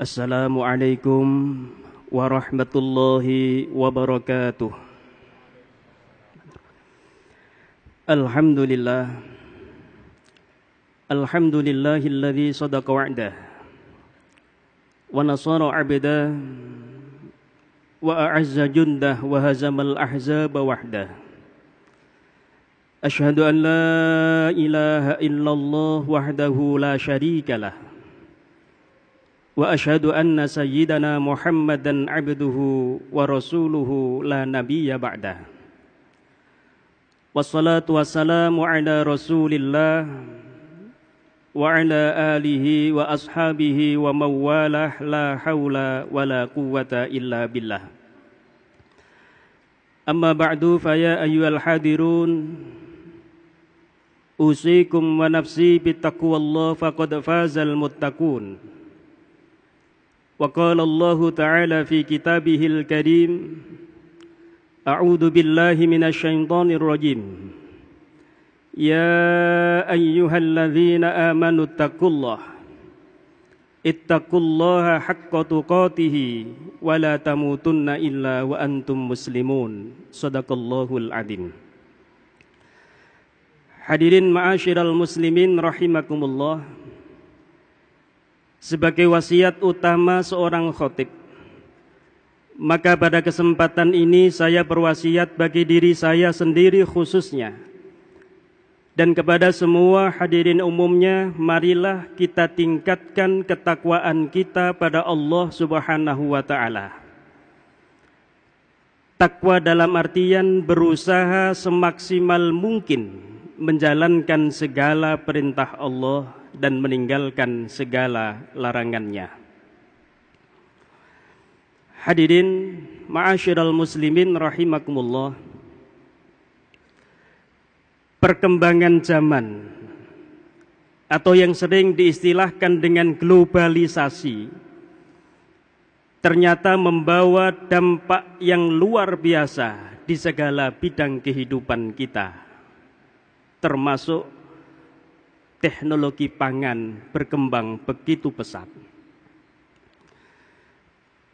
السلام عليكم ورحمة الله وبركاته الحمد لله الحمد لله الذي صدق وعده ونصر عبده وأعز جنده وهزم الأحزاب وحده أشهد أن لا إله إلا الله وحده وأشهد أن سيدنا محمدا عبده ورسوله لا نبي بعده. والصلاة والسلام على رسول الله وعلى آله وأصحابه ومن والاه لا حول ولا قوة إلا بالله. أما بعد فيا أيها الحاضرون أوصيكم ونفسي بتقوى الله فقد فاز المتقون. وقال الله تعالى في كتابه الكريم أعوذ بالله من الشيطان الرجيم. يا أيها الذين آمنوا اتقوا الله اتقوا الله حق تقاته ولا تموتن إلا وأنتم مسلمون. صدق الله العظيم. Hadirin ma'asyiral muslimin rahimakumullah Sebagai wasiat utama seorang khotib Maka pada kesempatan ini saya berwasiat bagi diri saya sendiri khususnya dan kepada semua hadirin umumnya marilah kita tingkatkan ketakwaan kita pada Allah Subhanahu wa taala. Takwa dalam artian berusaha semaksimal mungkin menjalankan segala perintah Allah dan meninggalkan segala larangannya. Hadirin ma'asyiral muslimin rahimakumullah perkembangan zaman atau yang sering diistilahkan dengan globalisasi ternyata membawa dampak yang luar biasa di segala bidang kehidupan kita termasuk teknologi pangan berkembang begitu pesat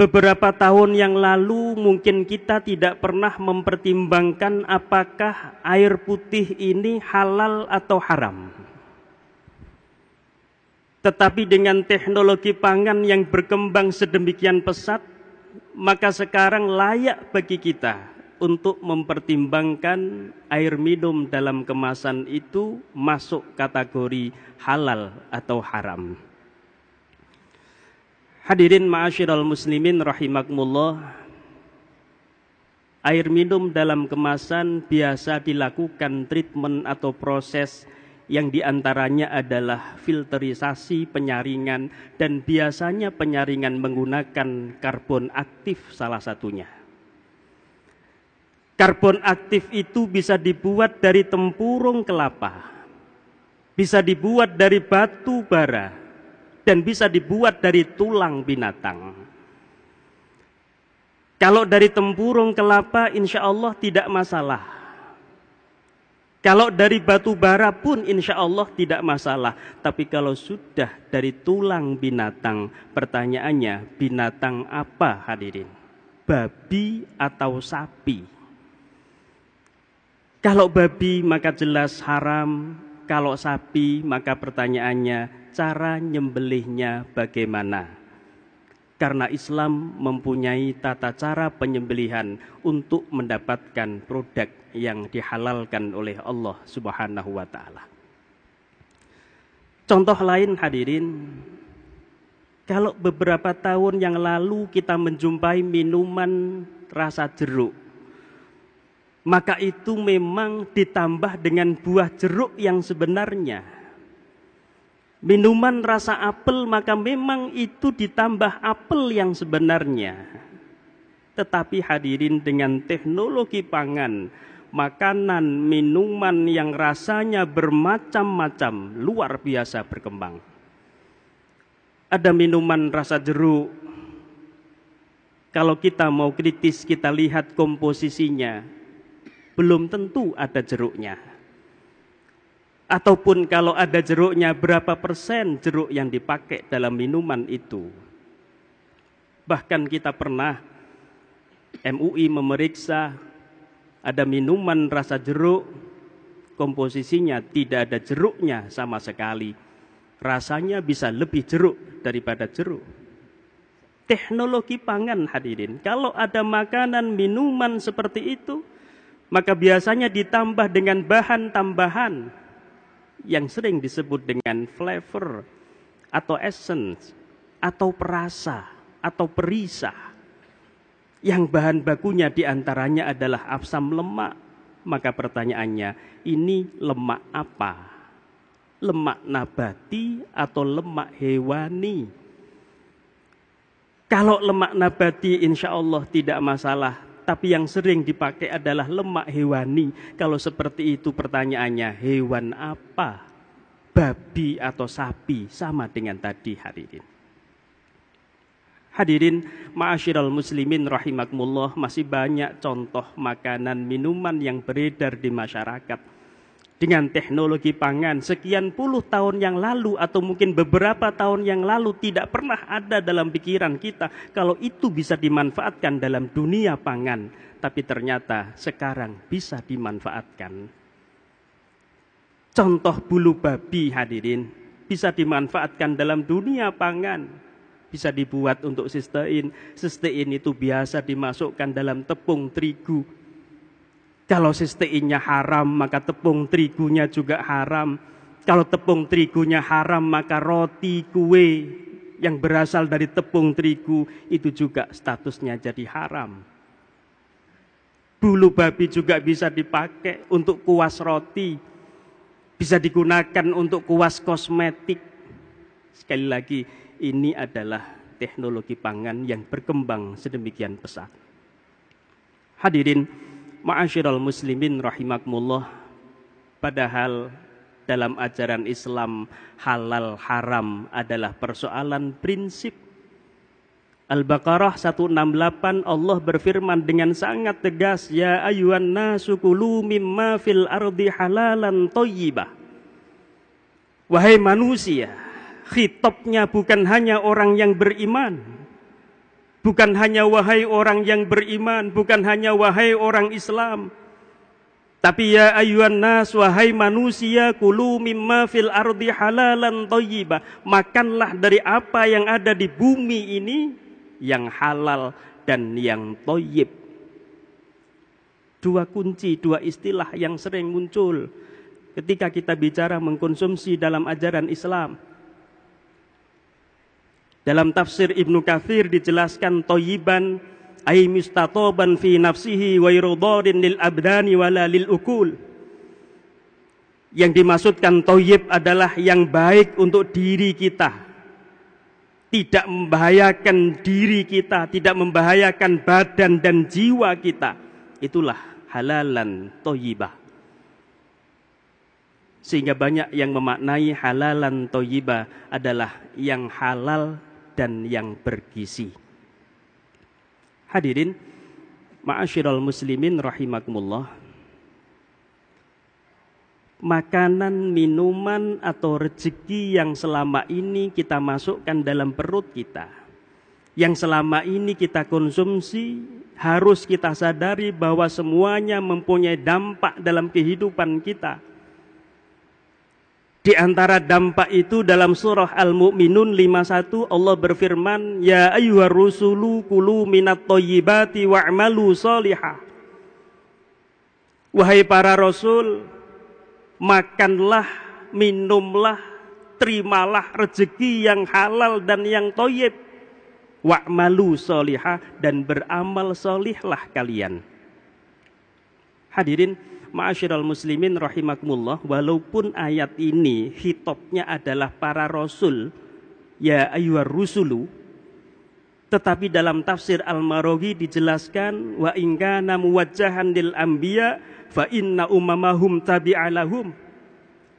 Beberapa tahun yang lalu mungkin kita tidak pernah mempertimbangkan apakah air putih ini halal atau haram. Tetapi dengan teknologi pangan yang berkembang sedemikian pesat, maka sekarang layak bagi kita untuk mempertimbangkan air minum dalam kemasan itu masuk kategori halal atau haram. Hadirin ma'asyiral muslimin rahimakumullah. Air minum dalam kemasan biasa dilakukan treatment atau proses yang di antaranya adalah filterisasi penyaringan dan biasanya penyaringan menggunakan karbon aktif salah satunya. Karbon aktif itu bisa dibuat dari tempurung kelapa, bisa dibuat dari batu bara, dan bisa dibuat dari tulang binatang. Kalau dari tempurung kelapa insya Allah tidak masalah. Kalau dari batu bara pun insya Allah tidak masalah. Tapi kalau sudah dari tulang binatang, pertanyaannya binatang apa hadirin? Babi atau sapi? Kalau babi maka jelas haram, kalau sapi maka pertanyaannya cara nyembelihnya bagaimana. Karena Islam mempunyai tata cara penyembelihan untuk mendapatkan produk yang dihalalkan oleh Allah Subhanahu wa taala. Contoh lain hadirin, kalau beberapa tahun yang lalu kita menjumpai minuman rasa jeruk, maka itu memang ditambah dengan buah jeruk yang sebenarnya minuman rasa apel maka memang itu ditambah apel yang sebenarnya. Tetapi hadirin dengan teknologi pangan, makanan, minuman yang rasanya bermacam-macam luar biasa berkembang. Ada minuman rasa jeruk. Kalau kita mau kritis kita lihat komposisinya, belum tentu ada jeruknya Ataupun kalau ada jeruknya berapa persen jeruk yang dipakai dalam minuman itu. Bahkan kita pernah MUI memeriksa ada minuman rasa jeruk, komposisinya tidak ada jeruknya sama sekali. Rasanya bisa lebih jeruk daripada jeruk. Teknologi pangan hadirin. Kalau ada makanan, minuman seperti itu, maka biasanya ditambah dengan bahan tambahan yang sering disebut dengan flavor atau essence atau perasa atau perisa. Yang bahan bakunya di antaranya adalah asam lemak. Maka pertanyaannya, ini lemak apa? lemak nabati atau lemak hewani. Kalau lemak nabati insya Allah tidak masalah, tapi yang sering dipakai adalah lemak hewani. Kalau seperti itu pertanyaannya, hewan apa? Babi atau sapi sama dengan tadi hadirin. Hadirin, ma'asyiral muslimin rahimakumullah, masih banyak contoh makanan minuman yang beredar di masyarakat dengan teknologi pangan sekian puluh tahun yang lalu atau mungkin beberapa tahun yang lalu tidak pernah ada dalam pikiran kita kalau itu bisa dimanfaatkan dalam dunia pangan. Tapi ternyata sekarang bisa dimanfaatkan. Contoh bulu babi hadirin bisa dimanfaatkan dalam dunia pangan. Bisa dibuat untuk sistein. Sistein itu biasa dimasukkan dalam tepung terigu kalau sisteinnya haram, maka tepung terigunya juga haram. Kalau tepung terigunya haram, maka roti kue yang berasal dari tepung terigu itu juga statusnya jadi haram. Bulu babi juga bisa dipakai untuk kuas roti. Bisa digunakan untuk kuas kosmetik. Sekali lagi, ini adalah teknologi pangan yang berkembang sedemikian pesat. Hadirin, Ma'asyiral muslimin rahimakumullah. Padahal dalam ajaran Islam halal haram adalah persoalan prinsip. Al-Baqarah 168 Allah berfirman dengan sangat tegas ya ayuhan nasu kulu mimma fil ardi halalan thayyibah. Wahai manusia, khitabnya bukan hanya orang yang beriman, Bukan hanya wahai orang yang beriman, bukan hanya wahai orang Islam. Tapi ya ayuhan nas, wahai manusia, kulu mimma fil ardi halalan tayyiba. Makanlah dari apa yang ada di bumi ini yang halal dan yang toyib. Dua kunci, dua istilah yang sering muncul ketika kita bicara mengkonsumsi dalam ajaran Islam. Dalam tafsir Ibnu Kathir dijelaskan toyiban ay mustatoban fi nafsihi wa irudarin lil abdani wala lil ukul. Yang dimaksudkan toyib adalah yang baik untuk diri kita. Tidak membahayakan diri kita, tidak membahayakan badan dan jiwa kita. Itulah halalan toyibah. Sehingga banyak yang memaknai halalan toyibah adalah yang halal dan yang bergizi. Hadirin, ma'asyiral muslimin rahimakumullah. Makanan, minuman atau rezeki yang selama ini kita masukkan dalam perut kita, yang selama ini kita konsumsi, harus kita sadari bahwa semuanya mempunyai dampak dalam kehidupan kita di antara dampak itu dalam surah Al-Mu'minun 51 Allah berfirman, "Ya ayyuhar rusulu kulu minat thayyibati wa'malu salihah." Wahai para rasul, makanlah, minumlah, terimalah rezeki yang halal dan yang toyib. Wa'malu salihah dan beramal solihlah kalian. Hadirin, Ma'asyiral muslimin rahimakumullah walaupun ayat ini hitopnya adalah para rasul ya ayyuhar rusulu tetapi dalam tafsir Al-Maroghi dijelaskan wa in kana muwajjahan lil anbiya fa inna umamahum tabi'alahum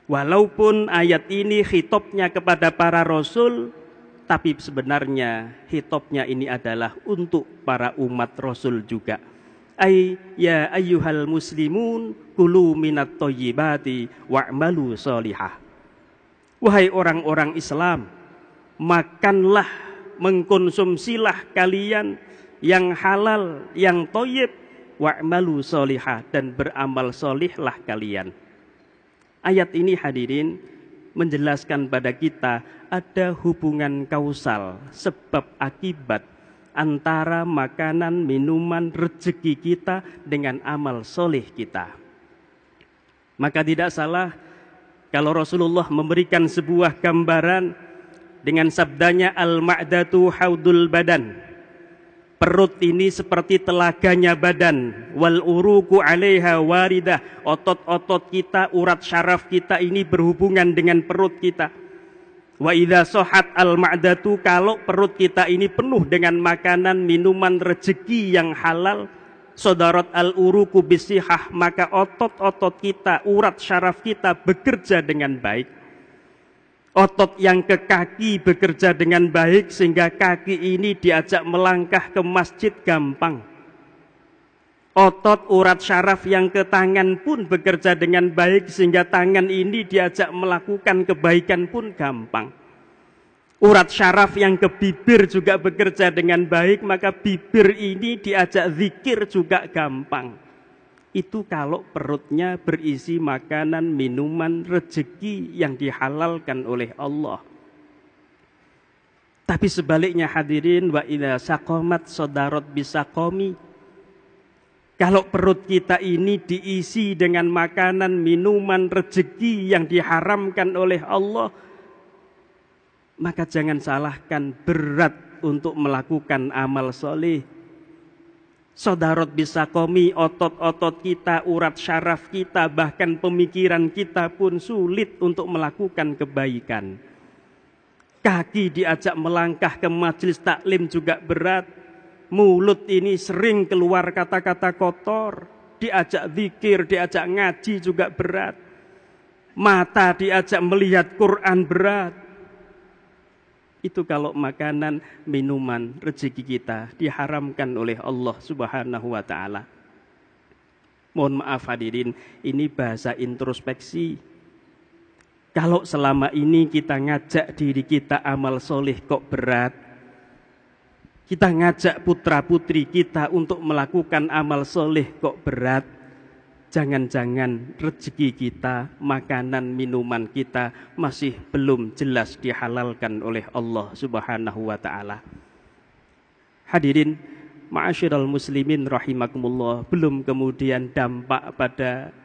walaupun ayat ini hitopnya kepada para rasul tapi sebenarnya hitopnya ini adalah untuk para umat rasul juga ay ya ayyuhal muslimun kulu minat thayyibati wa'malu solihah wahai orang-orang Islam makanlah mengkonsumsilah kalian yang halal, yang toyib, wa'malu solihah dan beramal solihlah kalian. Ayat ini hadirin menjelaskan pada kita ada hubungan kausal, sebab akibat antara makanan, minuman, rezeki kita dengan amal soleh kita. Maka tidak salah kalau Rasulullah memberikan sebuah gambaran dengan sabdanya al-ma'datu haudul badan Perut ini seperti telaganya badan. Wal uruku alaiha waridah. Otot-otot kita, urat syaraf kita ini berhubungan dengan perut kita. Wa idha sohat al ma'datu kalau perut kita ini penuh dengan makanan, minuman, rezeki yang halal, Sodarat al uruku bisihah maka otot-otot kita, urat syaraf kita bekerja dengan baik Otot yang ke kaki bekerja dengan baik sehingga kaki ini diajak melangkah ke masjid gampang. Otot urat syaraf yang ke tangan pun bekerja dengan baik sehingga tangan ini diajak melakukan kebaikan pun gampang. Urat syaraf yang ke bibir juga bekerja dengan baik maka bibir ini diajak zikir juga gampang itu kalau perutnya berisi makanan, minuman, rezeki yang dihalalkan oleh Allah. Tapi sebaliknya hadirin wa idza saqamat sodarot bisa komi. Kalau perut kita ini diisi dengan makanan, minuman, rezeki yang diharamkan oleh Allah, maka jangan salahkan berat untuk melakukan amal soleh Sodarot bisa komi, otot-otot kita, urat syaraf kita, bahkan pemikiran kita pun sulit untuk melakukan kebaikan. Kaki diajak melangkah ke majelis taklim juga berat. Mulut ini sering keluar kata-kata kotor. Diajak zikir, diajak ngaji juga berat. Mata diajak melihat Quran berat itu kalau makanan, minuman, rezeki kita diharamkan oleh Allah Subhanahu wa taala. Mohon maaf hadirin, ini bahasa introspeksi. Kalau selama ini kita ngajak diri kita amal soleh kok berat, kita ngajak putra putri kita untuk melakukan amal soleh kok berat, Jangan-jangan rezeki kita, makanan, minuman kita masih belum jelas dihalalkan oleh Allah Subhanahu wa taala. Hadirin, ma'asyiral muslimin rahimakumullah, belum kemudian dampak pada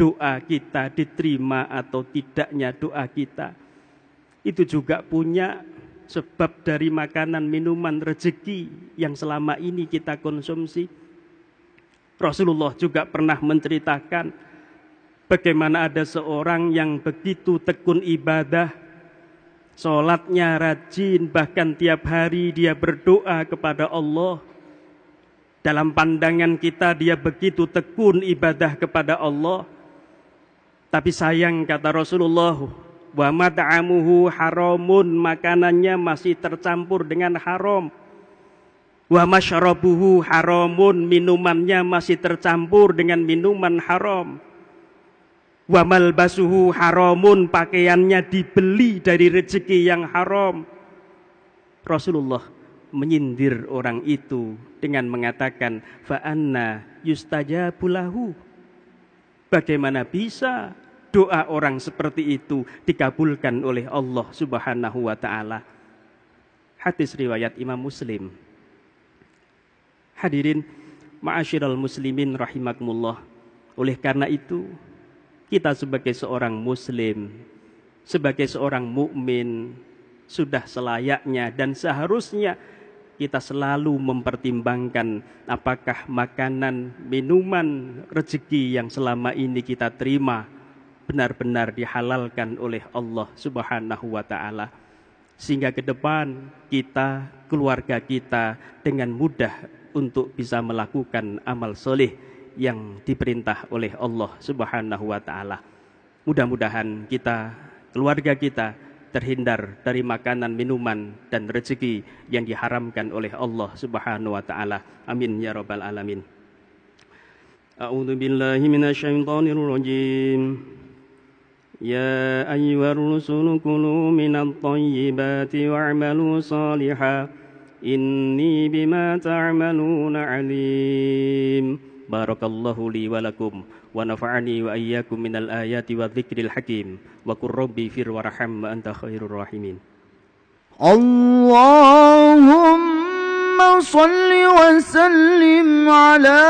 doa kita diterima atau tidaknya doa kita. Itu juga punya sebab dari makanan, minuman, rezeki yang selama ini kita konsumsi Rasulullah juga pernah menceritakan bagaimana ada seorang yang begitu tekun ibadah, sholatnya rajin, bahkan tiap hari dia berdoa kepada Allah. Dalam pandangan kita dia begitu tekun ibadah kepada Allah. Tapi sayang kata Rasulullah, wa mat'amuhu haramun, makanannya masih tercampur dengan haram Wa masyarabuhu haramun, minumannya masih tercampur dengan minuman haram. Wa malbasuhu haramun, pakaiannya dibeli dari rezeki yang haram. Rasulullah menyindir orang itu dengan mengatakan fa'anna yustajabulahu. Bagaimana bisa doa orang seperti itu dikabulkan oleh Allah Subhanahu wa taala? Hadis riwayat Imam Muslim. Hadirin ma'asyiral muslimin rahimakumullah. Oleh karena itu, kita sebagai seorang muslim, sebagai seorang mukmin sudah selayaknya dan seharusnya kita selalu mempertimbangkan apakah makanan, minuman, rezeki yang selama ini kita terima benar-benar dihalalkan oleh Allah Subhanahu wa taala. Sehingga ke depan kita, keluarga kita dengan mudah untuk bisa melakukan amal soleh yang diperintah oleh Allah Subhanahu wa taala. Mudah-mudahan kita, keluarga kita terhindar dari makanan, minuman dan rezeki yang diharamkan oleh Allah Subhanahu wa taala. Amin ya rabbal alamin. A'udzu billahi minasyaitonir rajim. يا أيها الرسل كلوا من الطيبات واعملوا صالحا إني بما تعملون عليم. بارك الله لي ولكم ونفعني وإياكم من الآيات والذكر الحكيم. وقل ربي فر ورحم وأنت خير الراحمين. اللهم صل وسلم على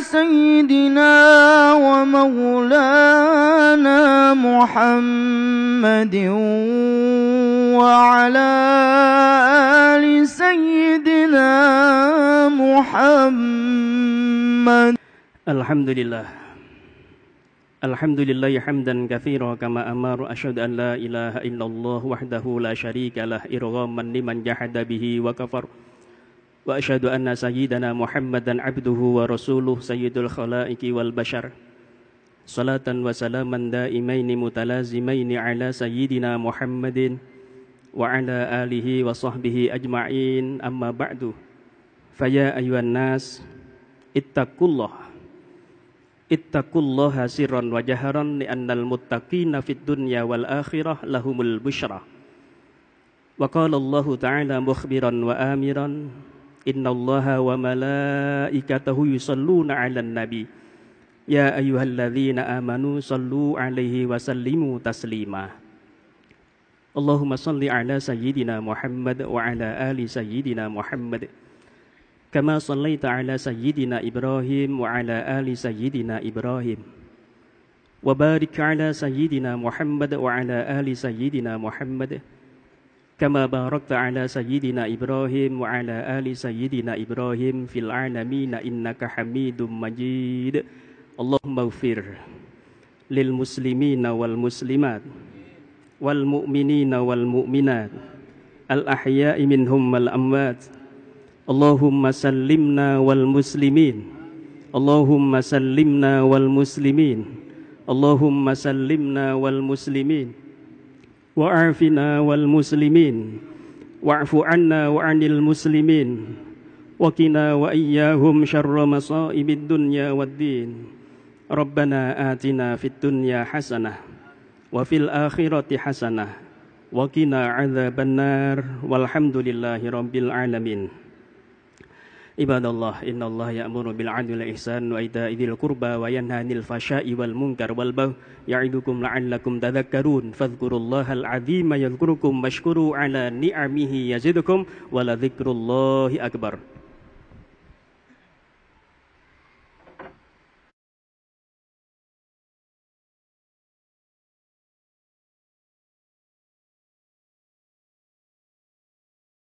سيدنا ومولانا محمد وعلى آل سيدنا محمد. الحمد لله الحمد لله حمدا كثيرا كما أمر. أشهد أن لا إله إلا الله وحده لا شريك له. إرغاما لمن جحد به وكفر. وأشهد أن سيدنا محمدا عبده ورسوله سيد الخلائق والبشر. صلاة وسلاما دائمين متلازمين على سيدنا محمد وعلى آله وصحبه أجمعين. أما بعد فيا أيها الناس اتقوا الله. اتقوا الله سرا وجهرا لأن المتقين في الدنيا والآخرة لهم البشرى. وقال الله تعالى مخبرا وآمرا إن الله وملائكته يصلون على النبي. يا أيها الذين آمنوا صلوا عليه وسلموا تسليما. اللهم صل على سيدنا محمد وعلى آل سيدنا محمد. كما صليت على سيدنا إبراهيم وعلى آل سيدنا إبراهيم. وبارك على سيدنا محمد وعلى آل سيدنا محمد. كما باركت على سيدنا إبراهيم وعلى آل سيدنا إبراهيم في العالمين إنك حميد مجيد اللهم اغفر للمسلمين والمسلمات والمؤمنين والمؤمنات الأحياء منهم والأموات اللهم سلمنا والمسلمين اللهم سلمنا والمسلمين اللهم سلمنا والمسلمين وعافنا والمسلمين. واعف عنا وعن المسلمين. وقنا وإياهم شر مصائب الدنيا والدين. ربنا آتنا في الدنيا حسنة وفي الآخرة حسنة. وقنا عذاب النار. والحمد لله رب العالمين. عباد الله إن الله يأمر بالعدل والإحسان وإيتاء ذي القربى وينهى عن الفحشاء والمنكر والبغي يعظكم لعلكم تذكرون فاذكروا الله العظيم يذكركم واشكروا على نعمه يزدكم ولذكر الله أكبر